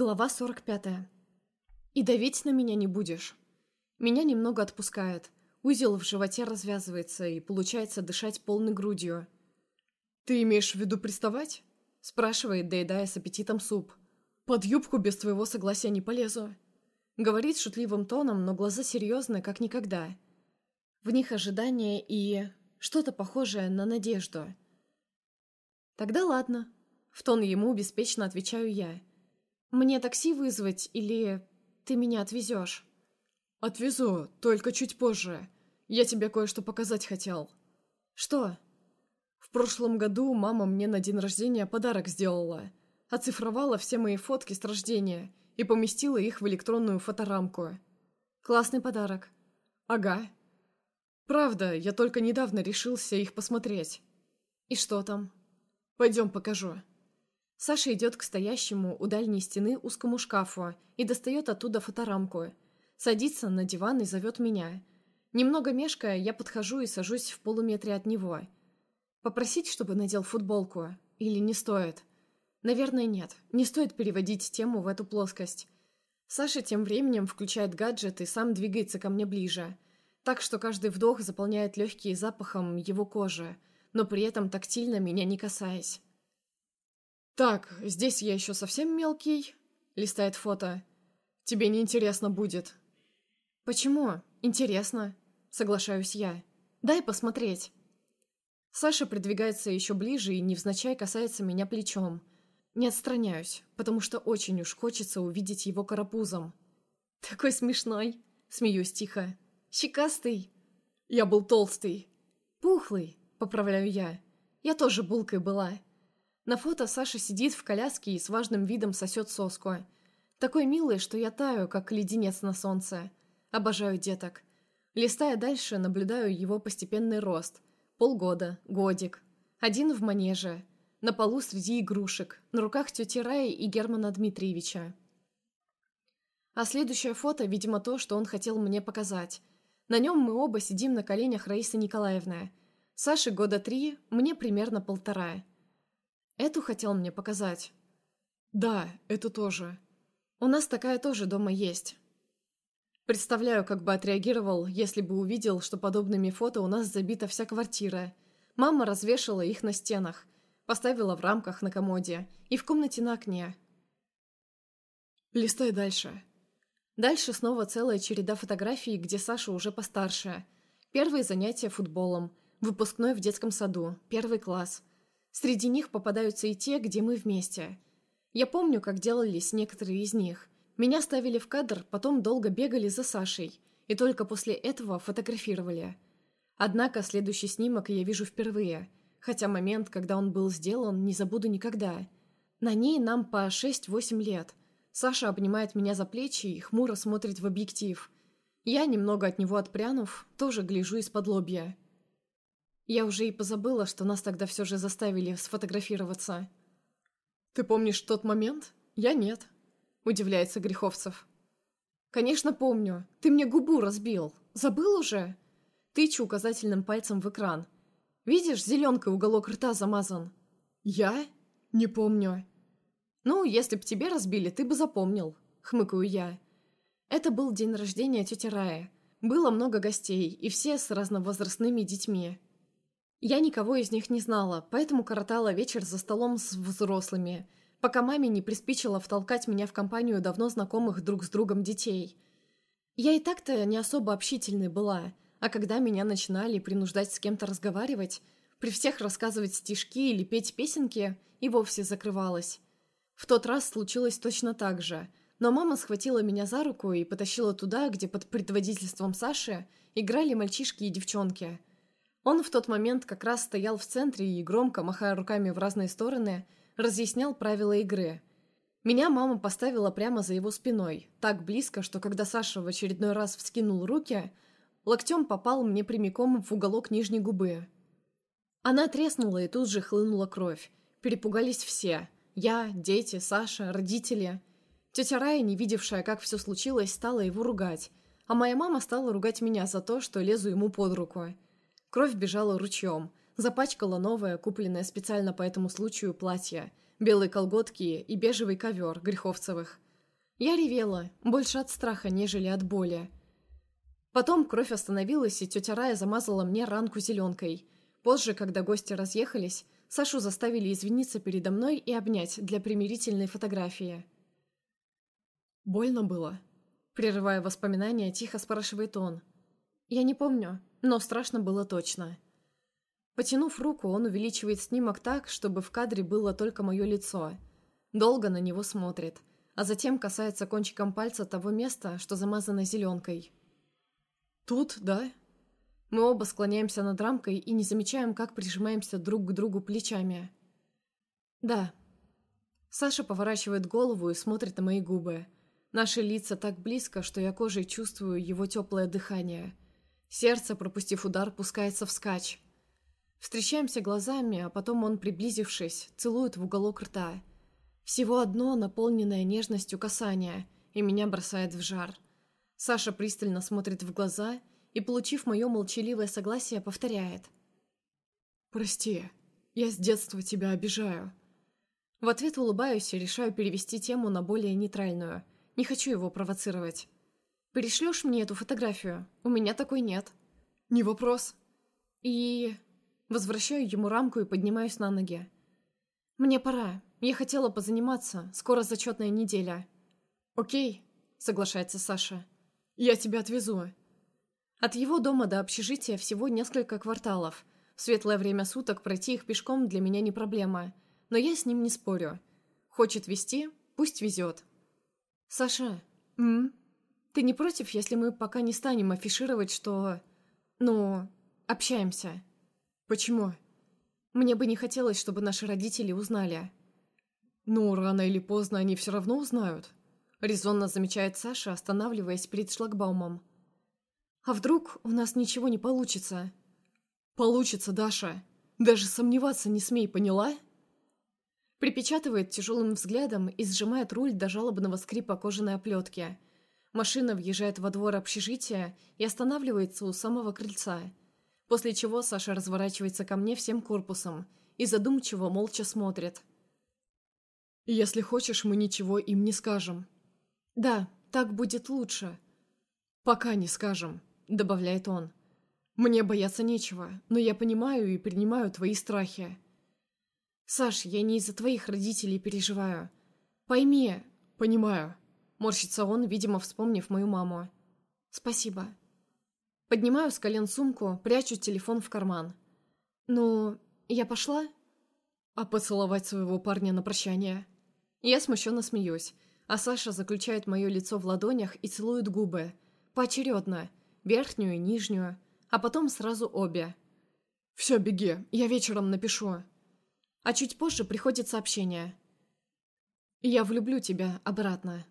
Глава 45. И давить на меня не будешь. Меня немного отпускает. Узел в животе развязывается, и получается дышать полной грудью. «Ты имеешь в виду приставать?» спрашивает, доедая с аппетитом суп. «Под юбку без твоего согласия не полезу». Говорит шутливым тоном, но глаза серьезные, как никогда. В них ожидание и... что-то похожее на надежду. «Тогда ладно». В тон ему беспечно отвечаю я. «Мне такси вызвать или ты меня отвезешь?» «Отвезу, только чуть позже. Я тебе кое-что показать хотел». «Что?» «В прошлом году мама мне на день рождения подарок сделала. Оцифровала все мои фотки с рождения и поместила их в электронную фоторамку». «Классный подарок». «Ага». «Правда, я только недавно решился их посмотреть». «И что там?» «Пойдем покажу». Саша идет к стоящему у дальней стены узкому шкафу и достает оттуда фоторамку. Садится на диван и зовет меня. Немного мешкая, я подхожу и сажусь в полуметре от него. Попросить, чтобы надел футболку? Или не стоит? Наверное, нет. Не стоит переводить тему в эту плоскость. Саша тем временем включает гаджет и сам двигается ко мне ближе. Так что каждый вдох заполняет легкие запахом его кожи, но при этом тактильно меня не касаясь. «Так, здесь я еще совсем мелкий», — листает фото. «Тебе не интересно будет». «Почему? Интересно», — соглашаюсь я. «Дай посмотреть». Саша придвигается еще ближе и невзначай касается меня плечом. Не отстраняюсь, потому что очень уж хочется увидеть его карапузом. «Такой смешной», — смеюсь тихо. «Щекастый». «Я был толстый». «Пухлый», — поправляю я. «Я тоже булкой была». На фото Саша сидит в коляске и с важным видом сосет соску. Такой милый, что я таю, как леденец на солнце. Обожаю деток. Листая дальше, наблюдаю его постепенный рост. Полгода, годик. Один в манеже. На полу среди игрушек. На руках тети Раи и Германа Дмитриевича. А следующее фото, видимо, то, что он хотел мне показать. На нем мы оба сидим на коленях Раисы Николаевны. Саше года три, мне примерно полтора. Эту хотел мне показать. Да, эту тоже. У нас такая тоже дома есть. Представляю, как бы отреагировал, если бы увидел, что подобными фото у нас забита вся квартира. Мама развешала их на стенах, поставила в рамках на комоде и в комнате на окне. Листай дальше. Дальше снова целая череда фотографий, где Саша уже постарше. Первые занятия футболом, выпускной в детском саду, первый класс – Среди них попадаются и те, где мы вместе. Я помню, как делались некоторые из них. Меня ставили в кадр, потом долго бегали за Сашей, и только после этого фотографировали. Однако следующий снимок я вижу впервые, хотя момент, когда он был сделан, не забуду никогда. На ней нам по 6-8 лет. Саша обнимает меня за плечи и хмуро смотрит в объектив. Я, немного от него отпрянув, тоже гляжу из-под лобья. Я уже и позабыла, что нас тогда все же заставили сфотографироваться. «Ты помнишь тот момент? Я нет», — удивляется Греховцев. «Конечно помню. Ты мне губу разбил. Забыл уже?» Тычу указательным пальцем в экран. «Видишь, зеленкой уголок рта замазан». «Я? Не помню». «Ну, если б тебе разбили, ты бы запомнил», — хмыкаю я. Это был день рождения тети Раи. Было много гостей, и все с разновозрастными детьми. Я никого из них не знала, поэтому коротала вечер за столом с взрослыми, пока маме не приспичило втолкать меня в компанию давно знакомых друг с другом детей. Я и так-то не особо общительной была, а когда меня начинали принуждать с кем-то разговаривать, при всех рассказывать стишки или петь песенки, и вовсе закрывалась. В тот раз случилось точно так же, но мама схватила меня за руку и потащила туда, где под предводительством Саши играли мальчишки и девчонки – он в тот момент как раз стоял в центре и, громко махая руками в разные стороны, разъяснял правила игры. Меня мама поставила прямо за его спиной, так близко, что когда Саша в очередной раз вскинул руки, локтем попал мне прямиком в уголок нижней губы. Она треснула, и тут же хлынула кровь. Перепугались все. Я, дети, Саша, родители. Тетя Рая, не видевшая, как все случилось, стала его ругать, а моя мама стала ругать меня за то, что лезу ему под руку – Кровь бежала ручьем, запачкала новое, купленное специально по этому случаю платье, белые колготки и бежевый ковер Греховцевых. Я ревела, больше от страха, нежели от боли. Потом кровь остановилась, и тетя Рая замазала мне ранку зеленкой. Позже, когда гости разъехались, Сашу заставили извиниться передо мной и обнять для примирительной фотографии. «Больно было?» Прерывая воспоминания, тихо спрашивает он. «Я не помню, но страшно было точно». Потянув руку, он увеличивает снимок так, чтобы в кадре было только мое лицо. Долго на него смотрит, а затем касается кончиком пальца того места, что замазано зеленкой. «Тут, да?» Мы оба склоняемся над рамкой и не замечаем, как прижимаемся друг к другу плечами. «Да». Саша поворачивает голову и смотрит на мои губы. Наши лица так близко, что я кожей чувствую его теплое дыхание. Сердце, пропустив удар, пускается вскачь. Встречаемся глазами, а потом он, приблизившись, целует в уголок рта. Всего одно наполненное нежностью касание, и меня бросает в жар. Саша пристально смотрит в глаза и, получив мое молчаливое согласие, повторяет. «Прости, я с детства тебя обижаю». В ответ улыбаюсь и решаю перевести тему на более нейтральную. Не хочу его провоцировать. «Перешлешь мне эту фотографию? У меня такой нет». «Не вопрос». «И...» Возвращаю ему рамку и поднимаюсь на ноги. «Мне пора. Я хотела позаниматься. Скоро зачетная неделя». «Окей», — соглашается Саша. «Я тебя отвезу». От его дома до общежития всего несколько кварталов. В светлое время суток пройти их пешком для меня не проблема. Но я с ним не спорю. Хочет везти, пусть везет. «Саша, м? Ты не против, если мы пока не станем афишировать, что... Ну, общаемся?» «Почему?» «Мне бы не хотелось, чтобы наши родители узнали». «Ну, рано или поздно они все равно узнают», — резонно замечает Саша, останавливаясь перед шлагбаумом. «А вдруг у нас ничего не получится?» «Получится, Даша. Даже сомневаться не смей, поняла?» Припечатывает тяжелым взглядом и сжимает руль до жалобного скрипа кожаной оплетки. Машина въезжает во двор общежития и останавливается у самого крыльца — После чего Саша разворачивается ко мне всем корпусом и задумчиво молча смотрит. «Если хочешь, мы ничего им не скажем». «Да, так будет лучше». «Пока не скажем», — добавляет он. «Мне бояться нечего, но я понимаю и принимаю твои страхи». «Саш, я не из-за твоих родителей переживаю. Пойми...» «Понимаю», — морщится он, видимо, вспомнив мою маму. «Спасибо». Поднимаю с колен сумку, прячу телефон в карман. «Ну, я пошла?» «А поцеловать своего парня на прощание?» Я смущенно смеюсь, а Саша заключает мое лицо в ладонях и целует губы. Поочередно. Верхнюю и нижнюю. А потом сразу обе. «Все, беги, я вечером напишу». А чуть позже приходит сообщение. «Я влюблю тебя обратно».